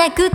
なく